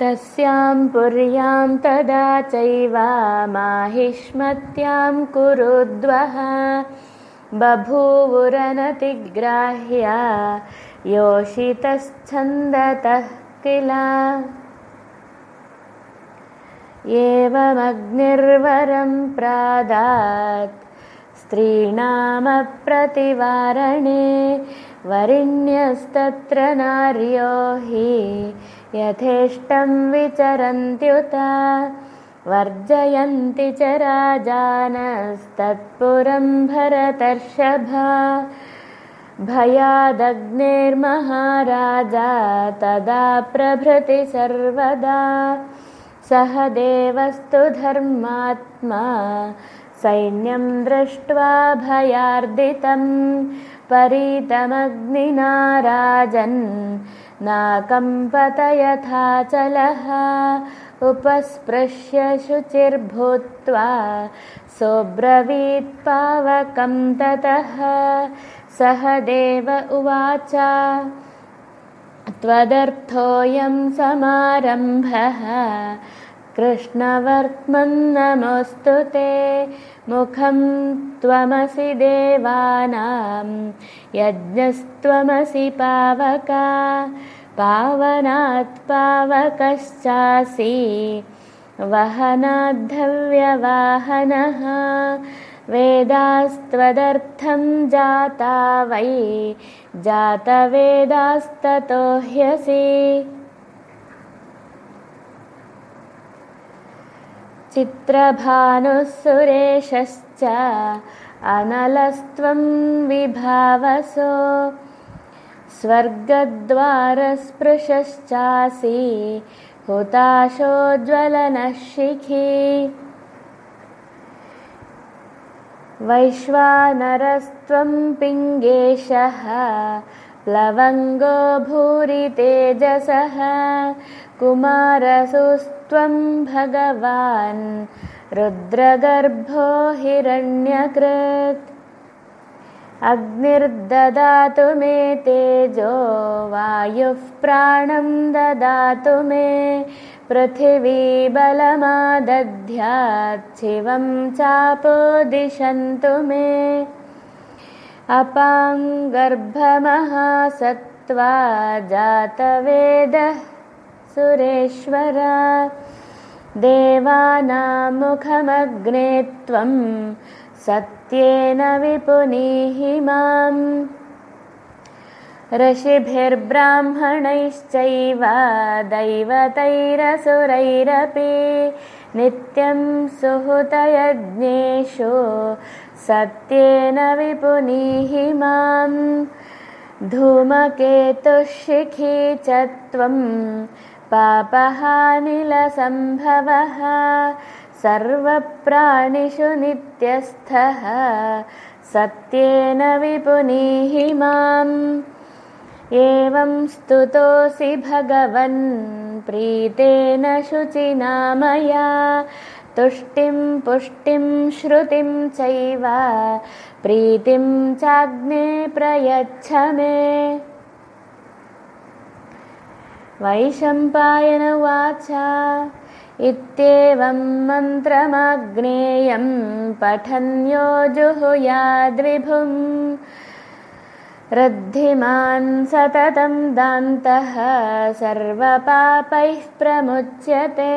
तस्यां पुर्यां तदा चैव माहिष्मत्यां कुरुद्वः। बभूवुरनतिग्राह्या योषितश्छन्दतः किल। एवमग्निर्वरं प्रादात् स्त्रीणामप्रतिवारणे वरिण्यस्तत्र नार्यो हि यथेष्टं विचरन्त्युत वर्जयन्ति च राजानस्तत्पुरं भरतर्षभा। भयादग्नेर्महाराजा तदा प्रभृति सर्वदा। सह देवस्तु धर्मात्मा सैन्यं दृष्ट्वा भयार्दितं परीतमग्निना राजन् नाकम्पत यथाचलः उपस्पृश्य शुचिर्भूत्वा सोऽब्रवीत्पावकं ततः। सह देव उवाच त्वदर्थोऽयं समारम्भः कृष्णवर्त्मन्नमोऽस्तु ते। मुखं त्वमसि देवानां यज्ञस्त्वमसि पावका पावनात् पावकश्चासि वहनाद्धव्यवाहनः वेदास्त्वदर्थं जाता वै जातवेदास्ततो ह्यसि चित्रभानुः सुरेशश्च अनलस्त्वं विभावसो। स्वर्गद्वारस्पृशश्चासि हुताशोज्ज्वलनः शिखी वैश्वानरस्त्वं पिङ्गेशः प्लवङ्गो भूरि तेजसः कुमारसुस्त्वं भगवान् रुद्रगर्भो हिरण्यकृत्। अग्निर्ददातु मे तेजो वायुः प्राणं ददातु मे पृथिवी बलमादध्याच्छिवं चापोदिशन्तु मे अपाङ्गर्भमहासत्त्वा जातवेदः सुरेश्वर। देवानामुखमग्ने त्वं सत्येन विपुनीहि माम्। ऋषिभिर्ब्राह्मणैश्चैव दैवतैरसुरैरपि नित्यं सुहृतयज्ञेषु सत्येन विपुनीहि माम् धूमकेतुशिखी च त्वं पापहानिलसम्भवः। सर्वप्राणिषु नित्यस्थः सत्येन विपुनीहि माम् एवं स्तुतोऽसि भगवन् प्रीतेन शुचिना मया। तुष्टिं पुष्टिं श्रुतिं चैव प्रीतिं चाग्ने प्रयच्छ मे। वैशम्पायन उवाच इत्येवं मन्त्रमाग्नेयं पठन्यो जुहुयाद्विभुम् रद्धिमान् सततं दान्तः सर्वपापैः प्रमुच्यते